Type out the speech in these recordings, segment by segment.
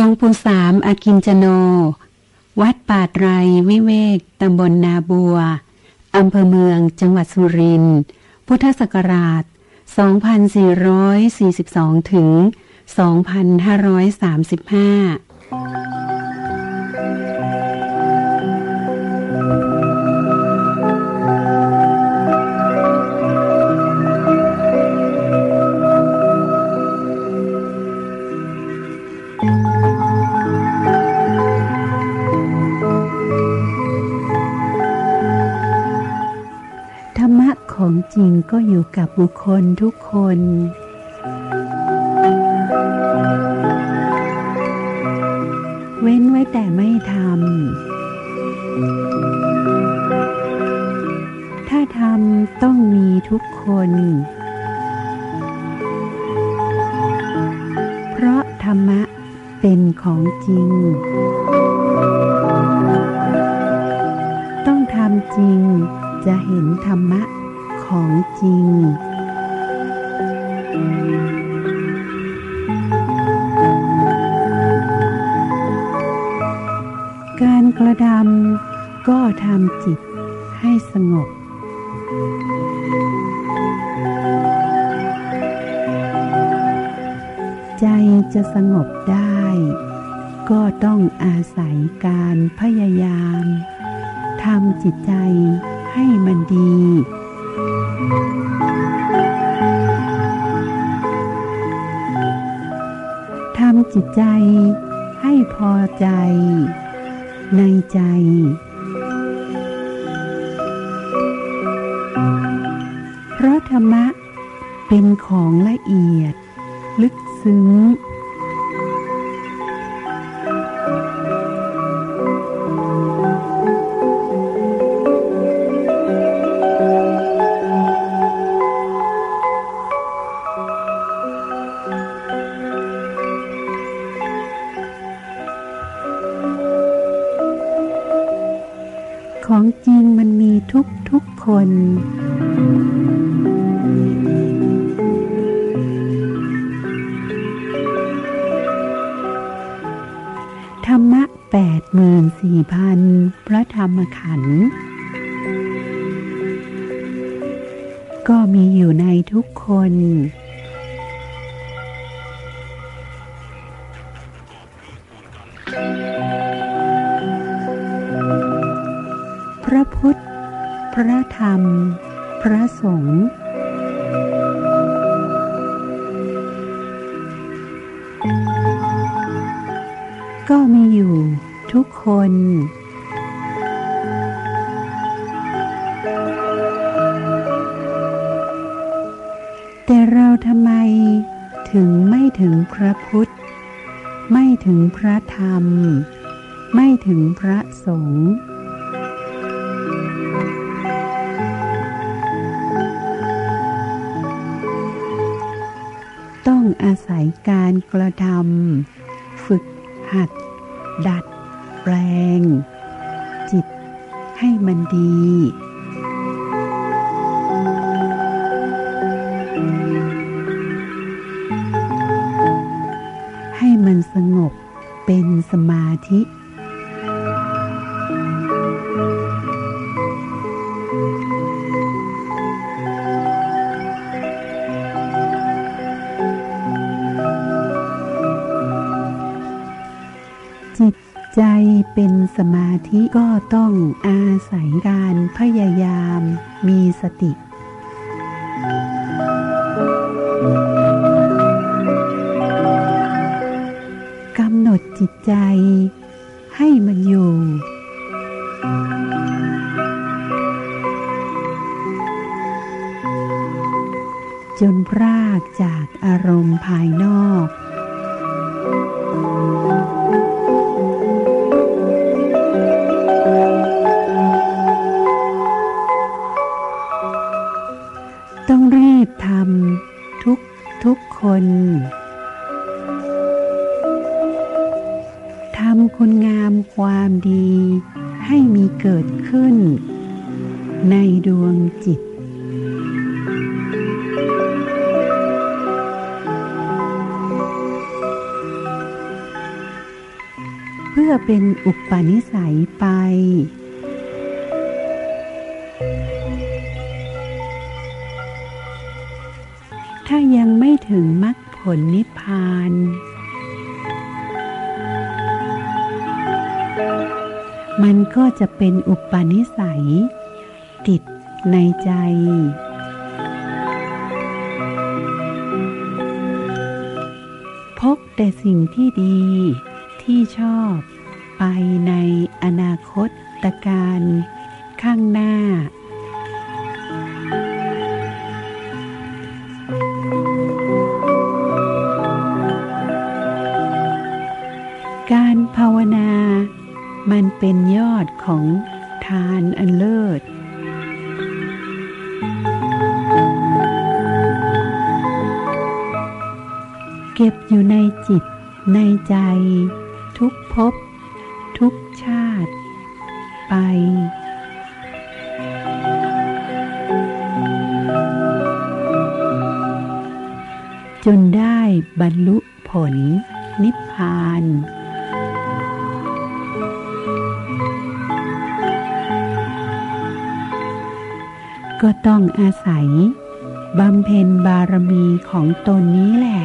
หลวงปู่สามอากินจโน วัดป่าไตรวิเวก ตำบลนาบัว อำเภอเมืองจังหวัดสุรินทร์ พุทธศักราช 2442 ถึง 2535 ก็อยู่กับบุคคลทุกคน เว้นไว้แต่ไม่ทำ ถ้าทำต้องมีทุกคน เพราะธรรมะเป็นของจริง ต้องทำจริงจะเห็นธรรมะ ของจริง การกระดำก็ทำจิตให้สงบ ใจจะสงบได้ ก็ต้องอาศัยการพยายามทำจิตใจให้มันดี ทำจิตใจให้พอใจ ในใจ เพราะธรรมะเป็นของละเอียด ลึกซึ้ง ทุกทุกคน ธรรมะแปดหมื่นสี่พันพระธรรมขันธ์ก็มีอยู่ในทุกคน พระพุทธ พระธรรม พระสงฆ์ก็มีอยู่ทุกคน แต่เราทำไมถึงไม่ถึงพระพุทธ ไม่ถึงพระธรรม ไม่ถึงพระสงฆ์ อาศัยการกระทำฝึกหัด ดัด แปลง จิตให้มันดี ต้องอาศัยการพยายามมีสติ กำหนดจิตใจให้มันอยู่ จนพรากจากอารมณ์ภายนอก พื่อเป็นอุปนิสัยไป ถ้ายังไม่ถึงมรรคผลนิพพาน มันก็จะเป็นอุปนิสัย ติดในใจพกแต่สิ่งที่ดี ที่ชอบ ไปในอนาคตตการข้างหน้า การภาวนา มันเป็นยอดของทานอันเลิศเก็บอยู่ในจิตในใจ ทุกภพทุกชาติ ไป จนได้บรรลุผลนิพพาน ก็ต้องอาศัยบำเพ็ญบารมีของตนนี้แหละ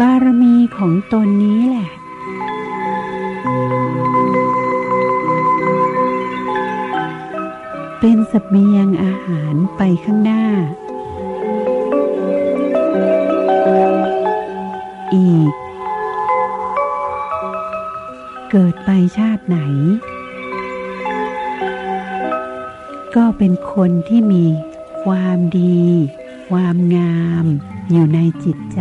บารมีของตนนี้แหละ เป็นสเสบียงอาหารไปข้างหน้า อีก เกิดไปชาติไหน ก็เป็นคนที่มีความดี ความงามอยู่ในจิตใจ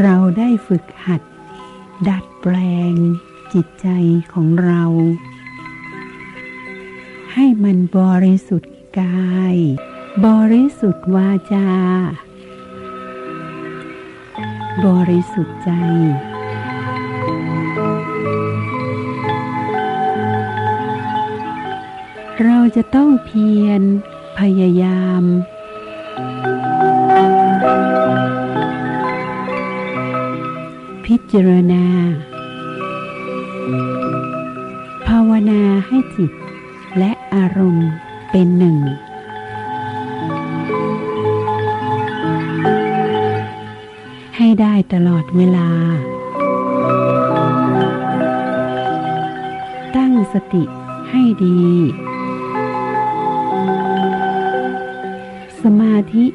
เราได้ฝึกหัด ดัดแปลง จิตใจของเรา ให้มันบริสุทธิ์กาย บริสุทธิ์วาจา บริสุทธิ์ใจเราจะต้องเพียรพยายาม จารณา ภาวนาให้จิต และอารมณ์เป็นหนึ่ง ให้ได้ตลอดเวลา ตั้งสติให้ดี สมาธิ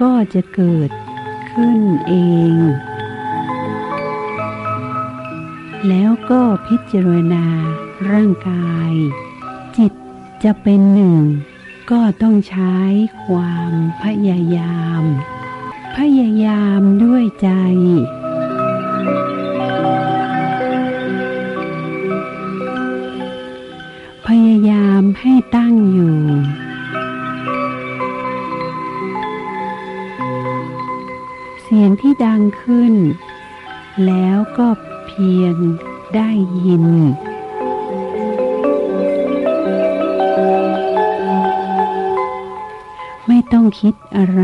ก็จะเกิดขึ้นเอง แล้วก็พิจารณาร่างกาย จิตจะเป็นหนึ่ง ก็ต้องใช้ความพยายาม พยายามด้วยใจ พยายามให้ตั้งอยู่ เสียงที่ดังขึ้น แล้วก็ พียงได้ยิน ไม่ต้องคิดอะไร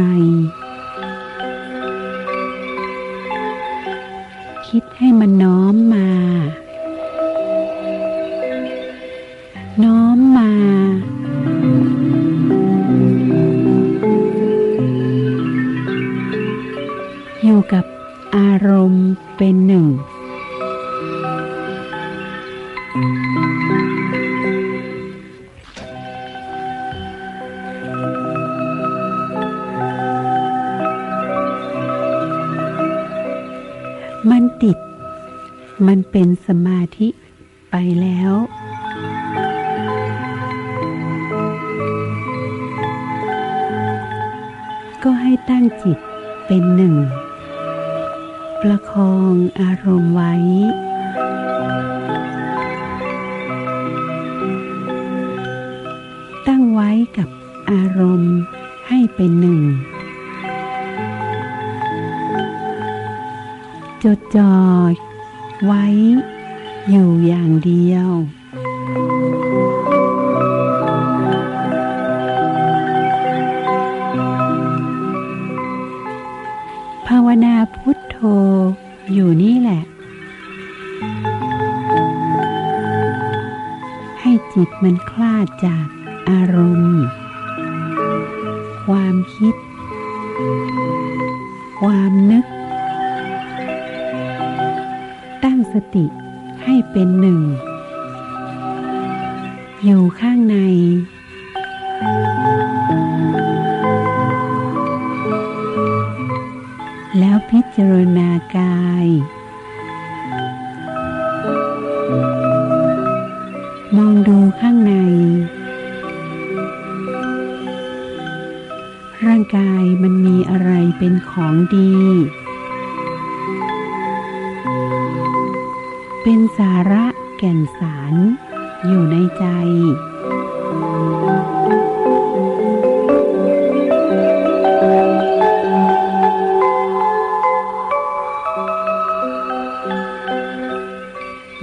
คิดให้มันน้อมมา น้อมมาอยู่กับอารมณ์เป็นหนึ่ง มันเป็นสมาธิไปแล้ว ก็ให้ตั้งจิตเป็นหนึ่ง ประคองอารมณ์ไว้ ตั้งไว้กับอารมณ์ให้เป็นหนึ่ง จดจ่อ ไว้ อยู่อย่างเดียว สติให้เป็นหนึ่ง อยู่ข้างใน แล้วพิจารณากาย มองดูข้างใน ร่างกายมันมีอะไรเป็นของดี เป็นสาระแก่นสาร อยู่ในใจ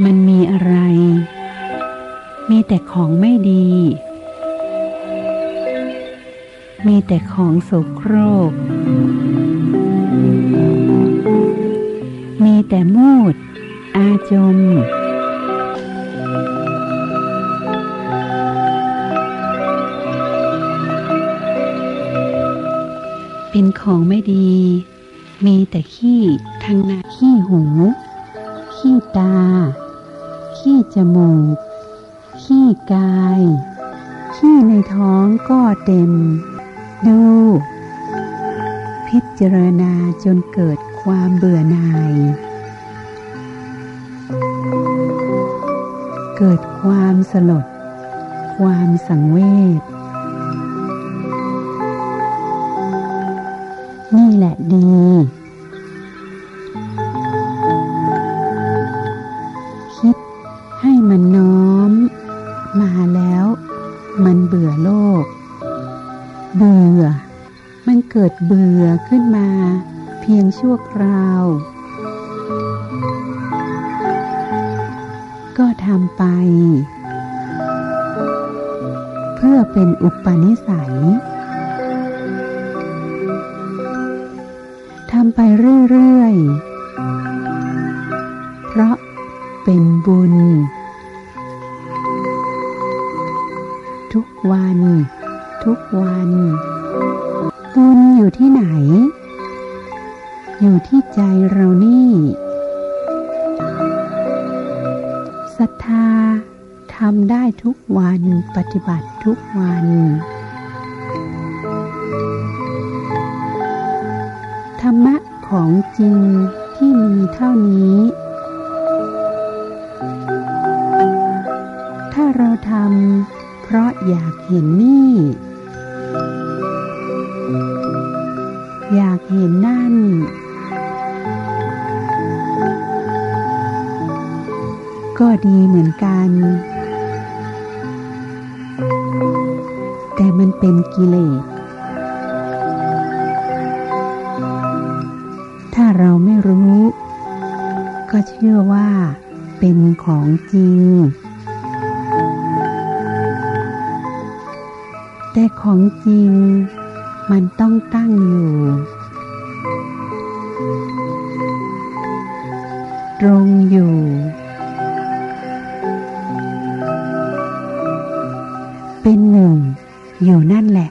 มันมีอะไร มีแต่ของไม่ดี มีแต่ของโสโครก มีแต่มูด อาจม เป็นของไม่ดี มีแต่ขี้ทางหนาขี้หู ขี้ตา ขี้จมูก ขี้กาย ขี้ในท้องก็เต็ม ดู พิจารณาจนเกิดความเบื่อหน่าย เกิดความสลด ความสังเวช นี่แหละดี คิดให้มันน้อม มาแล้ว มันเบื่อโลก เบื่อ มันเกิดเบื่อขึ้นมา เพียงชั่วคราว ก็ทำไป เพื่อเป็นอุปนิสัยทำไปเรื่อยๆ เพราะเป็นบุญ ทุกวัน ทุกวัน บุญอยู่ที่ไหน อยู่ที่ใจเรานี่ ทำได้ทุกวันปฏิบัติทุกวัน ธรรมะของจริงที่มีเท่านี้ ถ้าเราทำเพราะอยากเห็นนี่ อยากเห็นนั่นก็ดีเหมือนกัน เป็นกิเลส ถ้าเราไม่รู้ ก็เชื่อว่าเป็นของจริง แต่ของจริงมันต้องตั้งอยู่ ตรงอยู่เป็นหนึ่ง อยู่นั่นแหละ